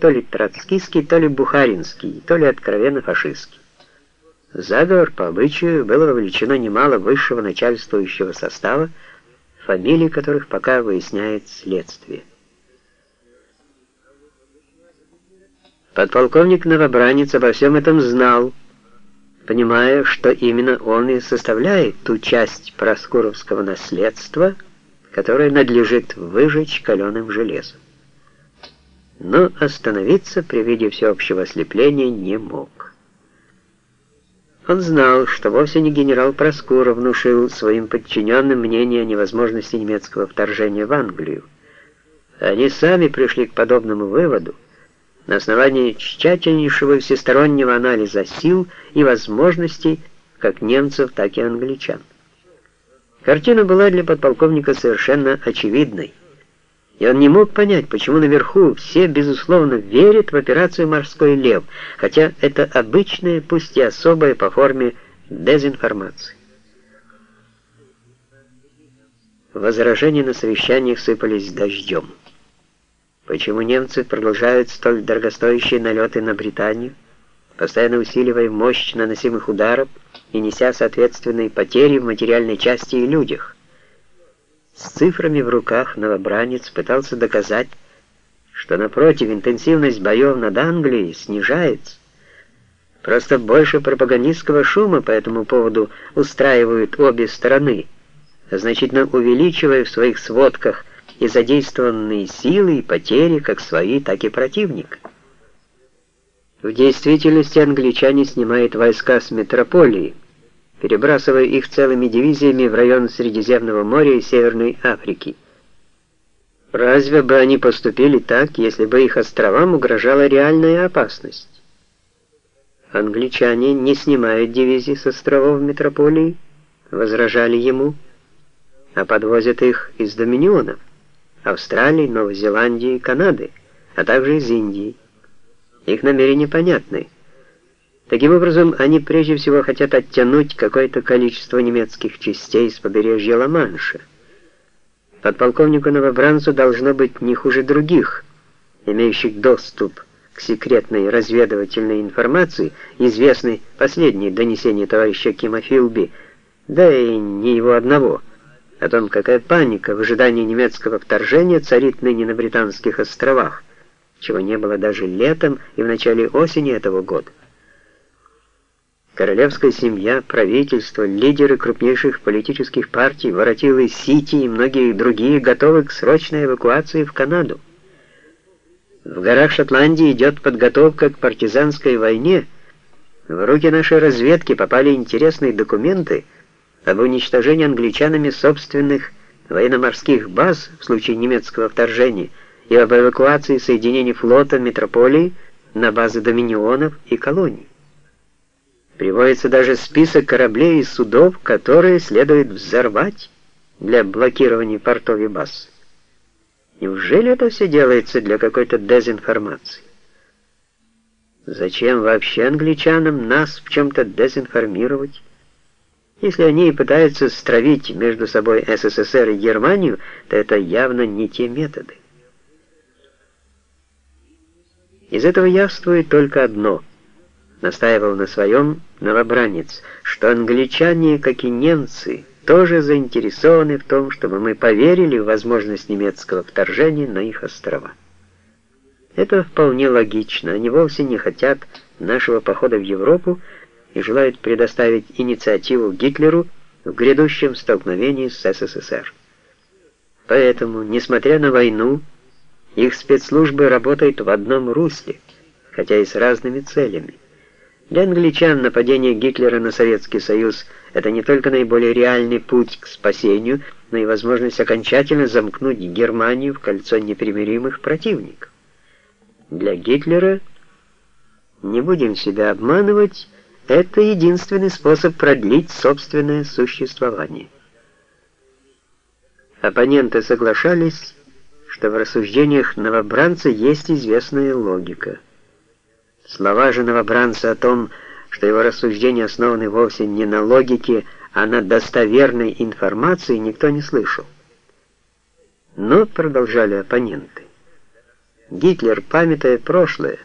то ли троцкийский, то ли бухаринский, то ли откровенно фашистский. Заговор по обычаю было вовлечено немало высшего начальствующего состава, фамилии которых пока выясняет следствие. Подполковник Новобранец обо всем этом знал, понимая, что именно он и составляет ту часть проскуровского наследства, которая надлежит выжечь каленым железом. Но остановиться при виде всеобщего ослепления не мог. Он знал, что вовсе не генерал Проскуров внушил своим подчиненным мнение о невозможности немецкого вторжения в Англию. Они сами пришли к подобному выводу на основании тщательнейшего всестороннего анализа сил и возможностей как немцев, так и англичан. Картина была для подполковника совершенно очевидной, и он не мог понять, почему наверху все, безусловно, верят в операцию «Морской лев», хотя это обычная, пусть и особая по форме дезинформация. Возражения на совещаниях сыпались дождем. Почему немцы продолжают столь дорогостоящие налеты на Британию, постоянно усиливая мощь наносимых ударов и неся соответственные потери в материальной части и людях? Цифрами в руках новобранец пытался доказать, что напротив интенсивность боев над Англией снижается. Просто больше пропагандистского шума по этому поводу устраивают обе стороны, значительно увеличивая в своих сводках и задействованные силы и потери как свои, так и противника. В действительности англичане снимают войска с метрополии, перебрасывая их целыми дивизиями в район Средиземного моря и Северной Африки. Разве бы они поступили так, если бы их островам угрожала реальная опасность? Англичане не снимают дивизии с островов метрополии, возражали ему, а подвозят их из доминионов, Австралии, Новой Зеландии, Канады, а также из Индии. Их намерения понятны. Таким образом, они прежде всего хотят оттянуть какое-то количество немецких частей с побережья Ла-Манша. Подполковнику Новобранцу должно быть не хуже других, имеющих доступ к секретной разведывательной информации, известной последние донесения товарища Кима Филби, да и не его одного, о том, какая паника в ожидании немецкого вторжения царит ныне на Британских островах, чего не было даже летом и в начале осени этого года. Королевская семья, правительство, лидеры крупнейших политических партий, воротилы Сити и многие другие готовы к срочной эвакуации в Канаду. В горах Шотландии идет подготовка к партизанской войне. В руки нашей разведки попали интересные документы об уничтожении англичанами собственных военно-морских баз в случае немецкого вторжения и об эвакуации соединений флота метрополии на базы доминионов и колоний. Приводится даже список кораблей и судов, которые следует взорвать для блокирования портов и баз. Неужели это все делается для какой-то дезинформации? Зачем вообще англичанам нас в чем-то дезинформировать? Если они пытаются стравить между собой СССР и Германию, то это явно не те методы. Из этого явствует только одно – настаивал на своем новобранец, что англичане, как и немцы, тоже заинтересованы в том, чтобы мы поверили в возможность немецкого вторжения на их острова. Это вполне логично, они вовсе не хотят нашего похода в Европу и желают предоставить инициативу Гитлеру в грядущем столкновении с СССР. Поэтому, несмотря на войну, их спецслужбы работают в одном русле, хотя и с разными целями. Для англичан нападение Гитлера на Советский Союз – это не только наиболее реальный путь к спасению, но и возможность окончательно замкнуть Германию в кольцо непримиримых противников. Для Гитлера, не будем себя обманывать, это единственный способ продлить собственное существование. Оппоненты соглашались, что в рассуждениях новобранца есть известная логика – Слова же новобранца о том, что его рассуждения основаны вовсе не на логике, а на достоверной информации, никто не слышал. Но, продолжали оппоненты, Гитлер, памятая прошлое,